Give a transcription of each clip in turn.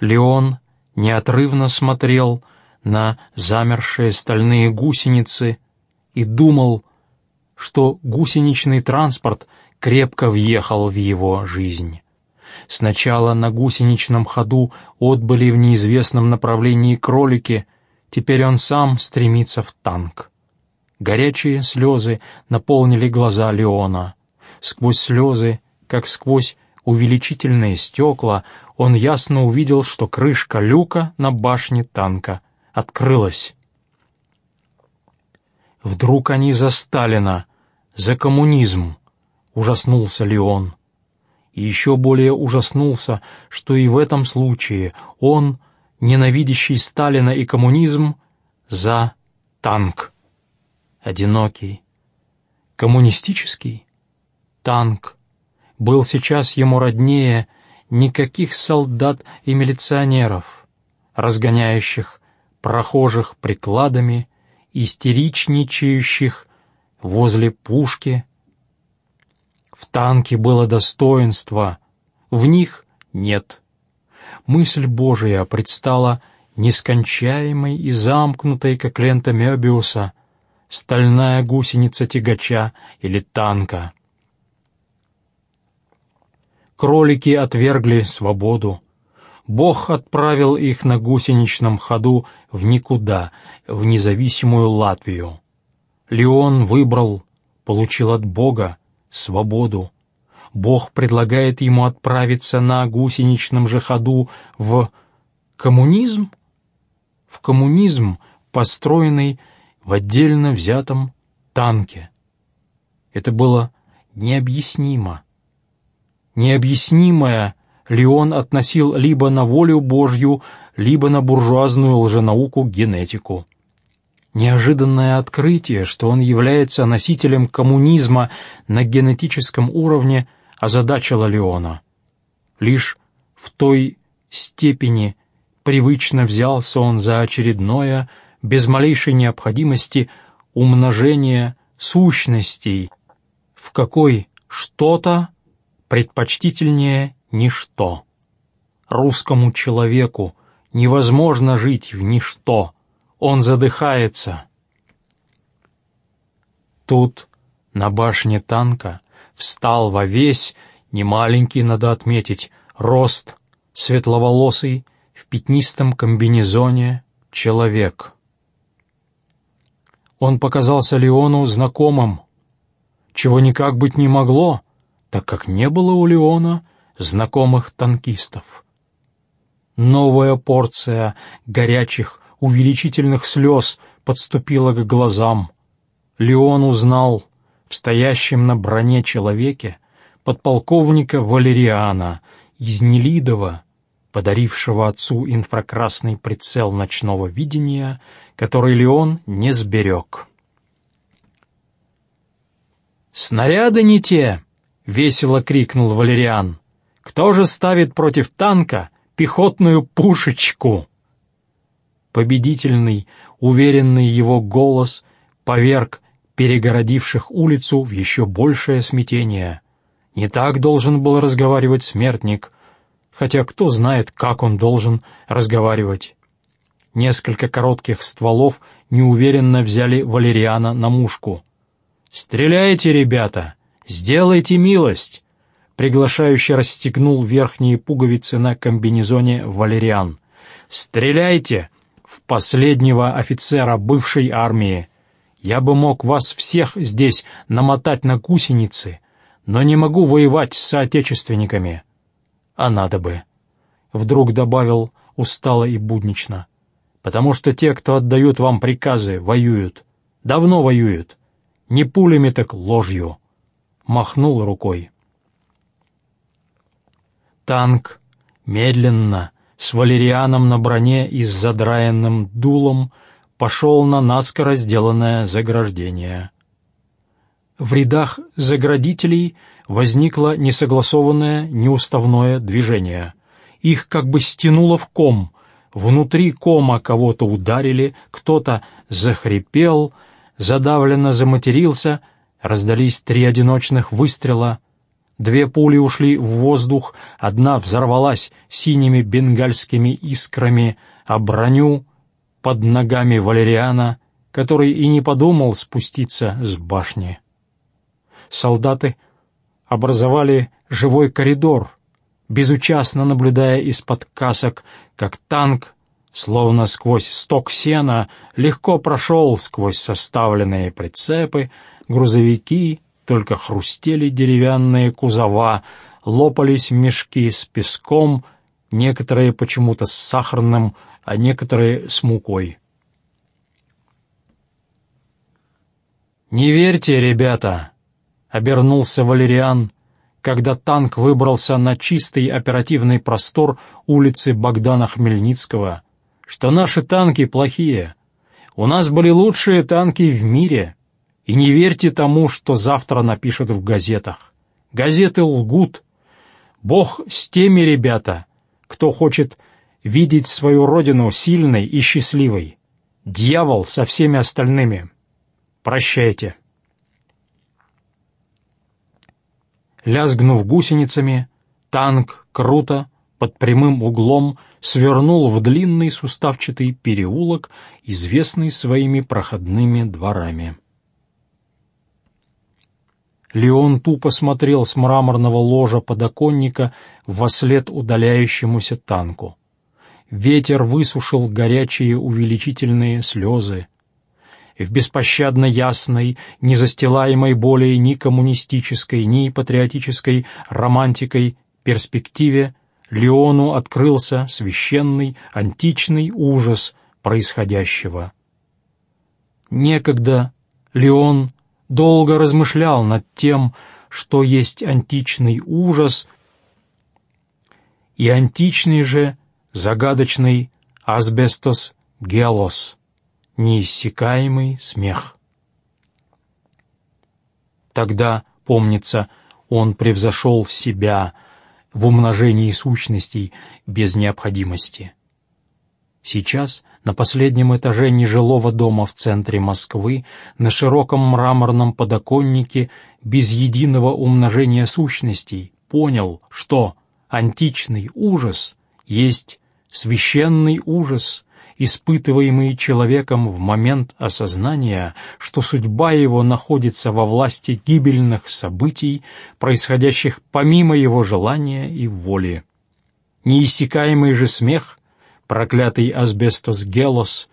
Леон неотрывно смотрел на замершие стальные гусеницы и думал, что гусеничный транспорт крепко въехал в его жизнь. Сначала на гусеничном ходу отбыли в неизвестном направлении кролики, теперь он сам стремится в танк. Горячие слезы наполнили глаза Леона. Сквозь слезы, как сквозь увеличительные стекла, он ясно увидел, что крышка люка на башне танка открылась. «Вдруг они за Сталина, за коммунизм!» — ужаснулся Леон. И еще более ужаснулся, что и в этом случае он, ненавидящий Сталина и коммунизм, за танк. Одинокий, коммунистический танк был сейчас ему роднее никаких солдат и милиционеров, разгоняющих прохожих прикладами, истеричничающих возле пушки. В танке было достоинство, в них нет. Мысль Божия предстала нескончаемой и замкнутой, как лента Мёбиуса, стальная гусеница тягача или танка. Кролики отвергли свободу. Бог отправил их на гусеничном ходу в никуда, в независимую Латвию. Леон выбрал, получил от Бога свободу. Бог предлагает ему отправиться на гусеничном же ходу в коммунизм? В коммунизм, построенный в отдельно взятом танке. Это было необъяснимо необъяснимое Леон относил либо на волю Божью, либо на буржуазную лженауку генетику. Неожиданное открытие, что он является носителем коммунизма на генетическом уровне, озадачило Леона. Лишь в той степени привычно взялся он за очередное, без малейшей необходимости, умножение сущностей, в какой что-то предпочтительнее ничто. Русскому человеку невозможно жить в ничто, он задыхается. Тут на башне танка встал во весь, немаленький, надо отметить, рост, светловолосый, в пятнистом комбинезоне человек. Он показался Леону знакомым, чего никак быть не могло, так как не было у Леона знакомых танкистов. Новая порция горячих, увеличительных слез подступила к глазам. Леон узнал в стоящем на броне человеке подполковника Валериана из Нелидова, подарившего отцу инфракрасный прицел ночного видения, который Леон не сберег. «Снаряды не те!» — весело крикнул Валериан. «Кто же ставит против танка пехотную пушечку?» Победительный, уверенный его голос поверг перегородивших улицу в еще большее смятение. Не так должен был разговаривать смертник, хотя кто знает, как он должен разговаривать. Несколько коротких стволов неуверенно взяли Валериана на мушку. «Стреляйте, ребята!» «Сделайте милость!» Приглашающе расстегнул верхние пуговицы на комбинезоне Валериан. «Стреляйте в последнего офицера бывшей армии! Я бы мог вас всех здесь намотать на гусеницы, но не могу воевать с соотечественниками. А надо бы!» Вдруг добавил устало и буднично. «Потому что те, кто отдают вам приказы, воюют. Давно воюют. Не пулями, так ложью» махнул рукой. Танк медленно, с валерианом на броне и с задраенным дулом, пошел на наскоро сделанное заграждение. В рядах заградителей возникло несогласованное, неуставное движение. Их как бы стянуло в ком. Внутри кома кого-то ударили, кто-то захрипел, задавленно заматерился — Раздались три одиночных выстрела. Две пули ушли в воздух, одна взорвалась синими бенгальскими искрами, а броню под ногами Валериана, который и не подумал спуститься с башни. Солдаты образовали живой коридор, безучастно наблюдая из-под касок, как танк, словно сквозь сток сена, легко прошел сквозь составленные прицепы, грузовики, только хрустели деревянные кузова, лопались мешки с песком, некоторые почему-то с сахарным, а некоторые с мукой. «Не верьте, ребята!» — обернулся Валериан, когда танк выбрался на чистый оперативный простор улицы Богдана Хмельницкого, что наши танки плохие. У нас были лучшие танки в мире — и не верьте тому, что завтра напишут в газетах. Газеты лгут. Бог с теми, ребята, кто хочет видеть свою родину сильной и счастливой. Дьявол со всеми остальными. Прощайте. Лязгнув гусеницами, танк круто, под прямым углом, свернул в длинный суставчатый переулок, известный своими проходными дворами. Леон тупо смотрел с мраморного ложа подоконника вслед удаляющемуся танку. Ветер высушил горячие увеличительные слезы. В беспощадно ясной, не застилаемой более ни коммунистической, ни патриотической романтикой перспективе Леону открылся священный античный ужас происходящего. Некогда Леон долго размышлял над тем, что есть античный ужас и античный же загадочный асбестос гелос, неиссякаемый смех. Тогда, помнится, он превзошел себя в умножении сущностей без необходимости. Сейчас на последнем этаже нежилого дома в центре Москвы, на широком мраморном подоконнике, без единого умножения сущностей, понял, что античный ужас есть священный ужас, испытываемый человеком в момент осознания, что судьба его находится во власти гибельных событий, происходящих помимо его желания и воли. Неиссякаемый же смех проклятый асбестос Гелос,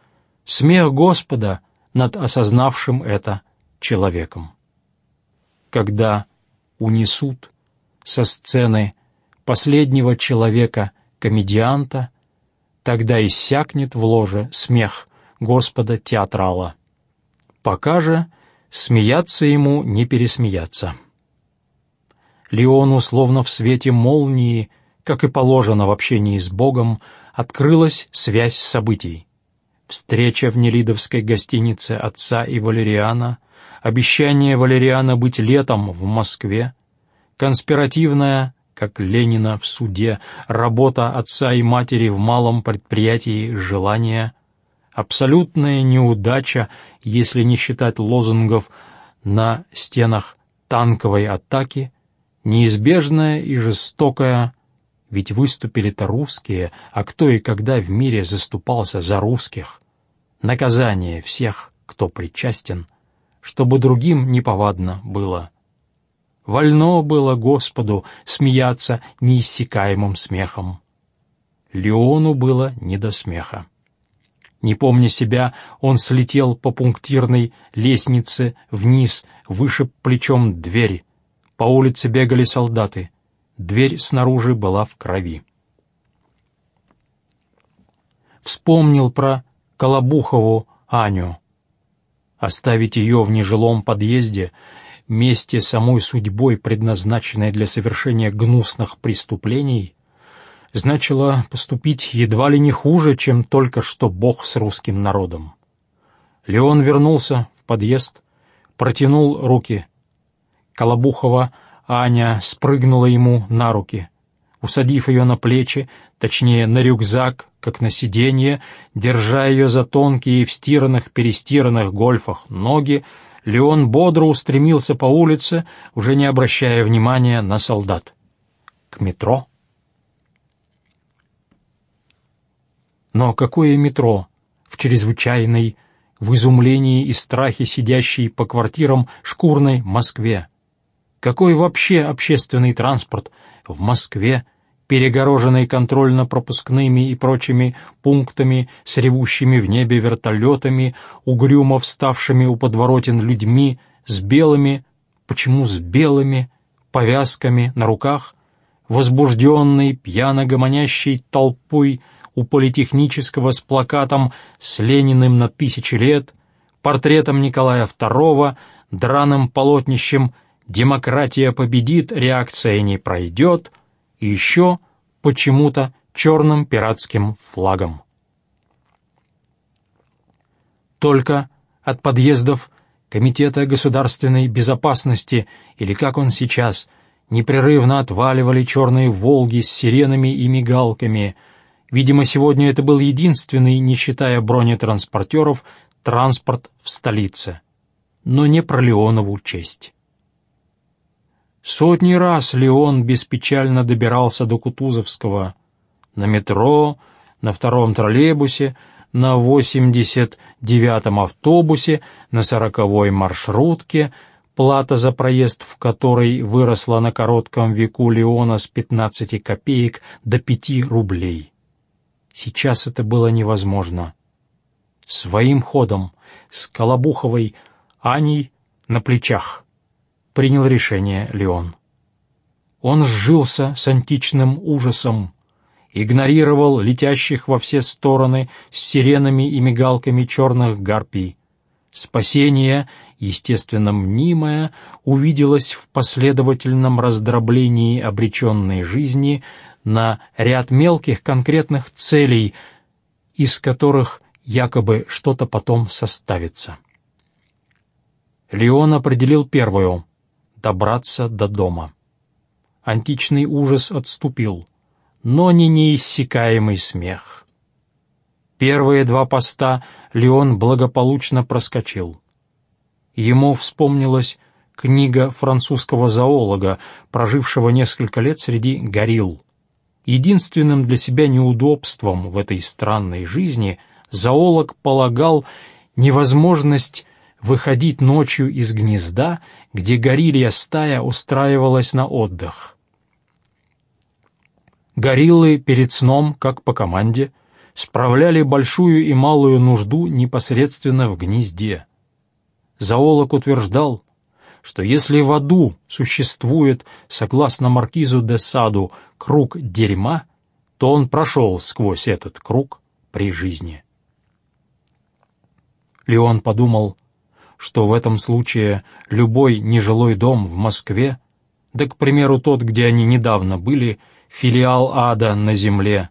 смех Господа над осознавшим это человеком. Когда унесут со сцены последнего человека-комедианта, тогда иссякнет в ложе смех Господа-театрала. Пока же смеяться ему не пересмеяться. Леону, словно в свете молнии, как и положено в общении с Богом, открылась связь событий. Встреча в Нелидовской гостинице отца и Валериана, обещание Валериана быть летом в Москве, конспиративная, как Ленина в суде, работа отца и матери в малом предприятии «Желание», абсолютная неудача, если не считать лозунгов на стенах танковой атаки, неизбежная и жестокая ведь выступили-то русские, а кто и когда в мире заступался за русских? Наказание всех, кто причастен, чтобы другим неповадно было. Вольно было Господу смеяться неиссякаемым смехом. Леону было не до смеха. Не помня себя, он слетел по пунктирной лестнице вниз, выше плечом дверь. По улице бегали солдаты — Дверь снаружи была в крови. Вспомнил про Колобухову Аню. Оставить ее в нежилом подъезде, месте самой судьбой, предназначенной для совершения гнусных преступлений, значило поступить едва ли не хуже, чем только что Бог с русским народом. Леон вернулся в подъезд, протянул руки. Колобухова Аня спрыгнула ему на руки. Усадив ее на плечи, точнее, на рюкзак, как на сиденье, держа ее за тонкие в стиранных-перестиранных гольфах ноги, Леон бодро устремился по улице, уже не обращая внимания на солдат. К метро. Но какое метро в чрезвычайной, в изумлении и страхе сидящей по квартирам шкурной Москве? Какой вообще общественный транспорт в Москве, перегороженной контрольно-пропускными и прочими пунктами с ревущими в небе вертолетами, угрюмо вставшими у подворотен людьми, с белыми, почему с белыми, повязками на руках, возбужденной, пьяно гомонящей толпой у политехнического с плакатом с Лениным на тысячи лет, портретом Николая II, драным полотнищем «Демократия победит, реакция не пройдет», и еще почему-то черным пиратским флагом. Только от подъездов Комитета государственной безопасности, или как он сейчас, непрерывно отваливали черные «Волги» с сиренами и мигалками. Видимо, сегодня это был единственный, не считая бронетранспортеров, транспорт в столице. Но не про Леонову честь. Сотни раз Леон беспечально добирался до Кутузовского. На метро, на втором троллейбусе, на 89-м автобусе, на сороковой маршрутке, плата за проезд в которой выросла на коротком веку Леона с 15 копеек до 5 рублей. Сейчас это было невозможно. Своим ходом, с Колобуховой Аней на плечах принял решение Леон. Он сжился с античным ужасом, игнорировал летящих во все стороны с сиренами и мигалками черных гарпий. Спасение, естественно мнимое, увиделось в последовательном раздроблении обреченной жизни на ряд мелких конкретных целей, из которых якобы что-то потом составится. Леон определил первую добраться до дома. Античный ужас отступил, но не неиссякаемый смех. Первые два поста Леон благополучно проскочил. Ему вспомнилась книга французского зоолога, прожившего несколько лет среди горилл. Единственным для себя неудобством в этой странной жизни зоолог полагал невозможность выходить ночью из гнезда, где горилья стая устраивалась на отдых. Гориллы перед сном, как по команде, справляли большую и малую нужду непосредственно в гнезде. Зоолог утверждал, что если в аду существует, согласно маркизу де Саду, круг дерьма, то он прошел сквозь этот круг при жизни. Леон подумал, что в этом случае любой нежилой дом в Москве, да, к примеру, тот, где они недавно были, филиал ада на земле.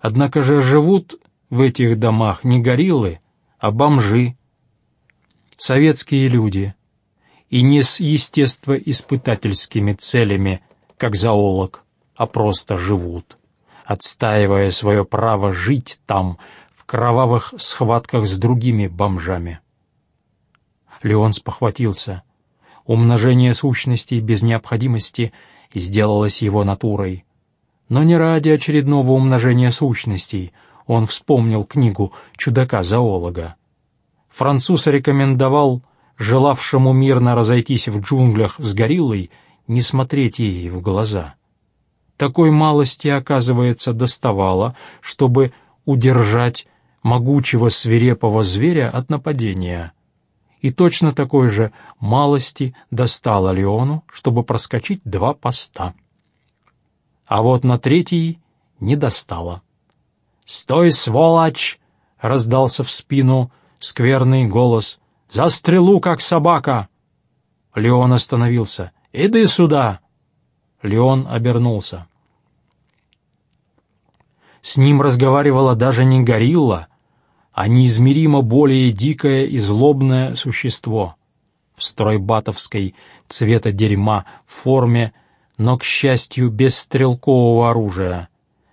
Однако же живут в этих домах не гориллы, а бомжи, советские люди, и не с естествоиспытательскими целями, как зоолог, а просто живут, отстаивая свое право жить там, в кровавых схватках с другими бомжами. Леон спохватился. Умножение сущностей без необходимости сделалось его натурой. Но не ради очередного умножения сущностей он вспомнил книгу чудака-зоолога. Француз рекомендовал желавшему мирно разойтись в джунглях с гориллой не смотреть ей в глаза. Такой малости, оказывается, доставало, чтобы удержать могучего свирепого зверя от нападения — и точно такой же малости достало Леону, чтобы проскочить два поста. А вот на третий не достало. «Стой, сволочь!» — раздался в спину скверный голос. «За стрелу, как собака!» Леон остановился. «Иди сюда!» Леон обернулся. С ним разговаривала даже не горилла, а неизмеримо более дикое и злобное существо в стройбатовской цвета дерьма форме, но, к счастью, без стрелкового оружия,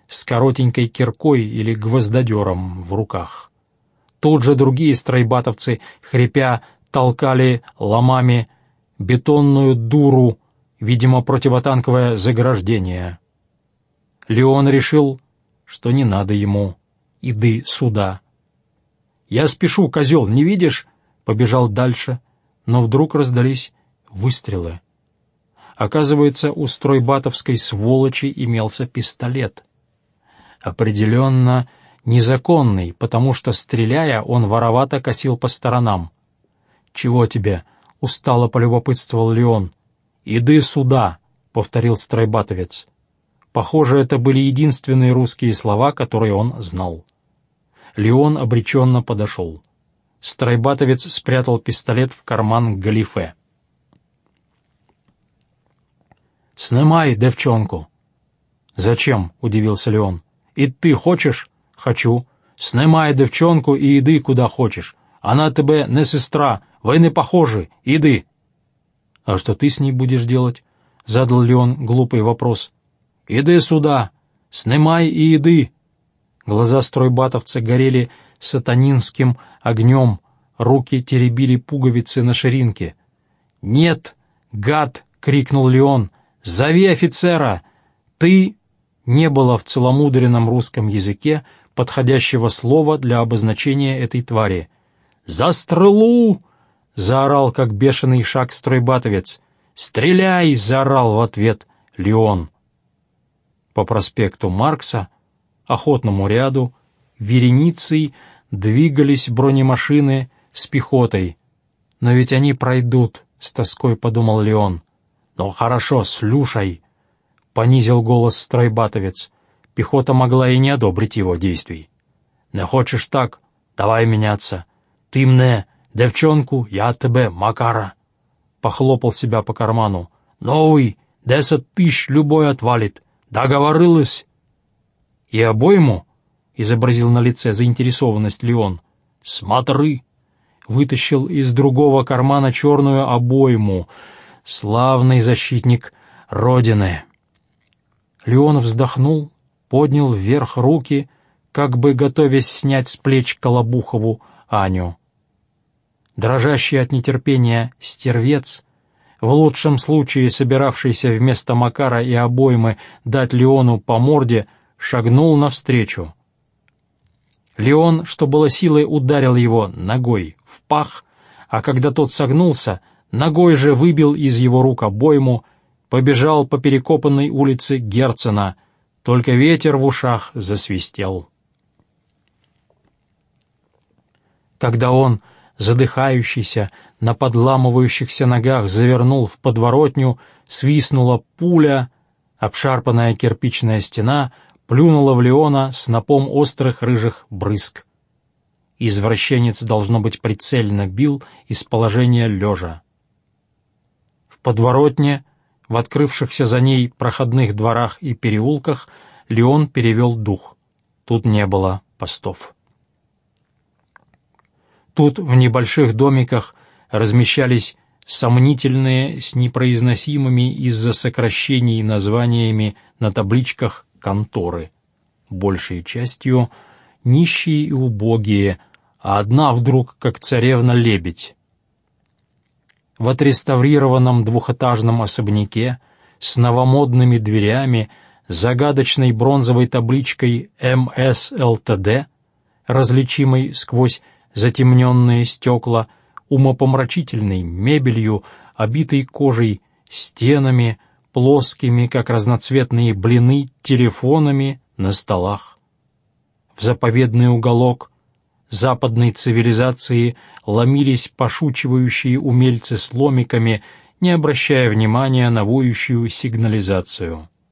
с коротенькой киркой или гвоздодером в руках. Тут же другие стройбатовцы, хрипя, толкали ломами бетонную дуру, видимо, противотанковое заграждение. Леон решил, что не надо ему иды суда. «Я спешу, козел, не видишь?» Побежал дальше, но вдруг раздались выстрелы. Оказывается, у стройбатовской сволочи имелся пистолет. Определенно незаконный, потому что, стреляя, он воровато косил по сторонам. «Чего тебе?» — устало полюбопытствовал Леон. «Иды сюда!» — повторил стройбатовец. Похоже, это были единственные русские слова, которые он знал. Леон обреченно подошел. Стройбатовец спрятал пистолет в карман галифе. «Снимай девчонку!» «Зачем?» — удивился Леон. «И ты хочешь?» «Хочу. Снимай девчонку и иди куда хочешь. Она тебе не сестра, вы не похожи, иди!» «А что ты с ней будешь делать?» — задал Леон глупый вопрос. «Иди сюда! Снимай и иди!» Глаза стройбатовца горели сатанинским огнем, руки теребили пуговицы на ширинке. «Нет, гад!» — крикнул Леон. «Зови офицера! Ты...» Не было в целомудренном русском языке подходящего слова для обозначения этой твари. «За стрелу!» — заорал, как бешеный шаг стройбатовец. «Стреляй!» — заорал в ответ Леон. По проспекту Маркса, охотному ряду, вереницей двигались бронемашины с пехотой. «Но ведь они пройдут», — с тоской подумал Леон. «Ну хорошо, слушай», — понизил голос стройбатовец. Пехота могла и не одобрить его действий. «Не хочешь так? Давай меняться. Ты мне, девчонку, я тебе, Макара». Похлопал себя по карману. «Новый, десять тысяч любой отвалит. Договорилась?» «И обойму?» — изобразил на лице заинтересованность Леон. «Смотри!» — вытащил из другого кармана черную обойму. «Славный защитник Родины!» Леон вздохнул, поднял вверх руки, как бы готовясь снять с плеч Колобухову Аню. Дрожащий от нетерпения стервец, в лучшем случае собиравшийся вместо Макара и обоймы дать Леону по морде, шагнул навстречу. Леон, что было силой, ударил его ногой в пах, а когда тот согнулся, ногой же выбил из его рук обойму, побежал по перекопанной улице Герцена, только ветер в ушах засвистел. Когда он, задыхающийся, на подламывающихся ногах завернул в подворотню, свистнула пуля, обшарпанная кирпичная стена плюнула в Леона снопом острых рыжих брызг. Извращенец, должно быть, прицельно бил из положения лежа. В подворотне в открывшихся за ней проходных дворах и переулках Леон перевел дух. Тут не было постов. Тут в небольших домиках размещались сомнительные с непроизносимыми из-за сокращений названиями на табличках конторы, большей частью нищие и убогие, а одна вдруг как царевна-лебедь. В отреставрированном двухэтажном особняке с новомодными дверями, загадочной бронзовой табличкой МСЛТД, различимой сквозь затемненные стекла, умопомрачительной мебелью, обитой кожей, стенами, плоскими, как разноцветные блины, телефонами на столах. В заповедный уголок западной цивилизации ломились пошучивающие умельцы с ломиками, не обращая внимания на воющую сигнализацию.